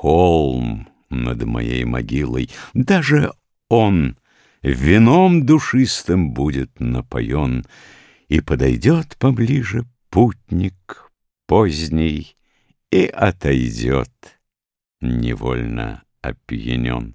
холм над моей могилой, даже он вином душистым будет напоен, И подойдет поближе путник поздний И отойдет, невольно опьянен.